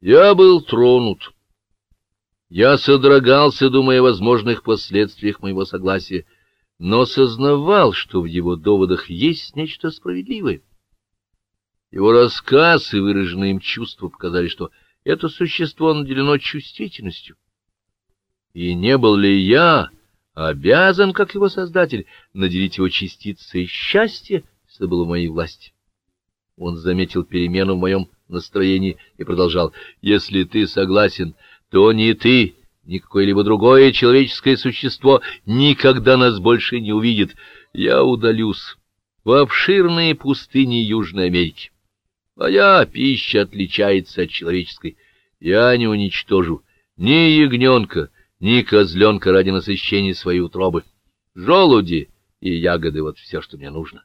Я был тронут. Я содрогался, думая о возможных последствиях моего согласия, но сознавал, что в его доводах есть нечто справедливое. Его рассказ и выраженные им чувства показали, что это существо наделено чувствительностью. И не был ли я обязан, как его создатель, наделить его частицей счастья, если было в моей власти? Он заметил перемену в моем настроении и продолжал. «Если ты согласен, то ни ты, ни какое-либо другое человеческое существо никогда нас больше не увидит. Я удалюсь в обширные пустыни Южной Америки. Моя пища отличается от человеческой. Я не уничтожу ни ягненка, ни козленка ради насыщения своей утробы. Желуди и ягоды — вот все, что мне нужно.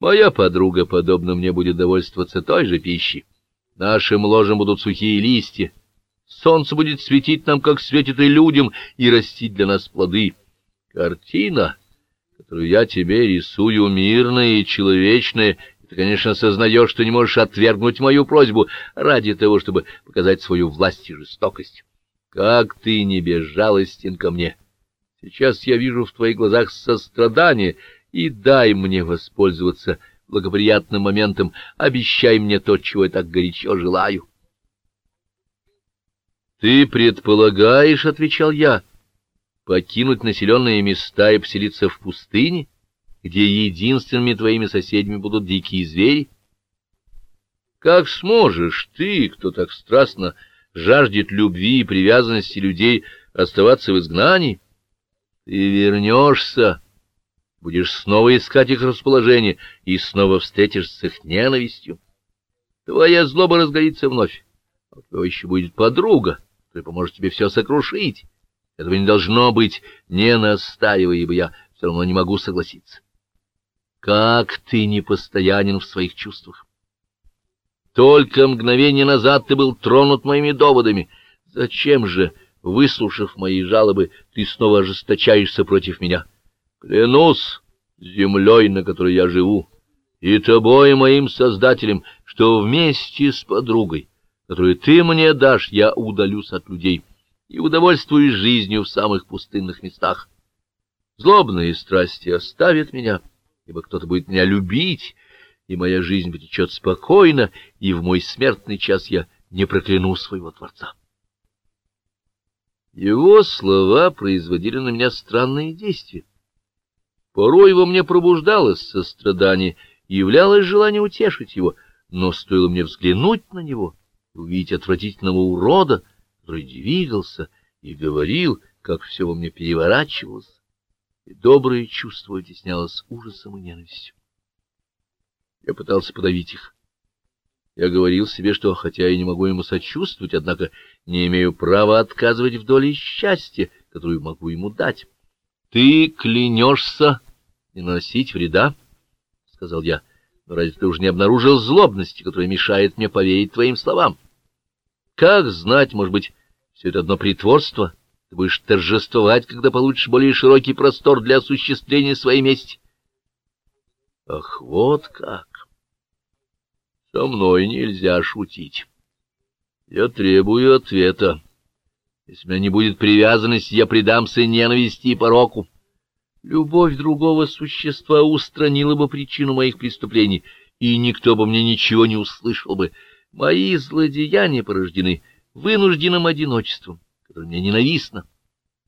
Моя подруга, подобно мне, будет довольствоваться той же пищей. Нашим ложем будут сухие листья. Солнце будет светить нам, как светит и людям, и растить для нас плоды. Картина, которую я тебе рисую, мирная и человечная, ты, конечно, сознаешь, что не можешь отвергнуть мою просьбу ради того, чтобы показать свою власть и жестокость. Как ты не безжалостен ко мне! Сейчас я вижу в твоих глазах сострадание, и дай мне воспользоваться благоприятным моментом, обещай мне то, чего я так горячо желаю. — Ты предполагаешь, — отвечал я, — покинуть населенные места и поселиться в пустыне, где единственными твоими соседями будут дикие звери? Как сможешь ты, кто так страстно жаждет любви и привязанности людей, оставаться в изгнании? Ты вернешься будешь снова искать их расположение и снова встретишься с их ненавистью. Твоя злоба разгорится вновь, а у тебя еще будет подруга, которая поможет тебе все сокрушить. Этого не должно быть, не настаивай, ибо я все равно не могу согласиться. Как ты непостоянен в своих чувствах! Только мгновение назад ты был тронут моими доводами. Зачем же, выслушав мои жалобы, ты снова ожесточаешься против меня?» Клянусь землей, на которой я живу, и тобой, моим создателем, что вместе с подругой, которую ты мне дашь, я удалюсь от людей и удовольствуюсь жизнью в самых пустынных местах. Злобные страсти оставят меня, ибо кто-то будет меня любить, и моя жизнь потечет спокойно, и в мой смертный час я не прокляну своего Творца. Его слова производили на меня странные действия. Порой во мне пробуждалось сострадание и являлось желание утешить его, но стоило мне взглянуть на него увидеть отвратительного урода, который двигался и говорил, как все во мне переворачивалось, и доброе чувство вытеснялось ужасом и ненавистью. Я пытался подавить их. Я говорил себе, что, хотя я не могу ему сочувствовать, однако не имею права отказывать в доле счастья, которую могу ему дать. Ты клянешься не наносить вреда, — сказал я. — Но разве ты уже не обнаружил злобности, которая мешает мне поверить твоим словам? Как знать, может быть, все это одно притворство? Ты будешь торжествовать, когда получишь более широкий простор для осуществления своей мести. Ах, вот как! Со мной нельзя шутить. Я требую ответа. Если у меня не будет привязанности, я предамся ненависти и пороку. Любовь другого существа устранила бы причину моих преступлений, и никто бы мне ничего не услышал бы. Мои злодеяния порождены вынужденным одиночеством, которое мне ненавистно.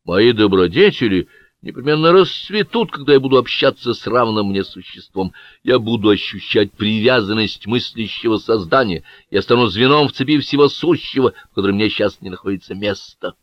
Мои добродетели непременно расцветут, когда я буду общаться с равным мне существом. Я буду ощущать привязанность мыслящего создания, я стану звеном в цепи всего сущего, в котором мне сейчас не находится места.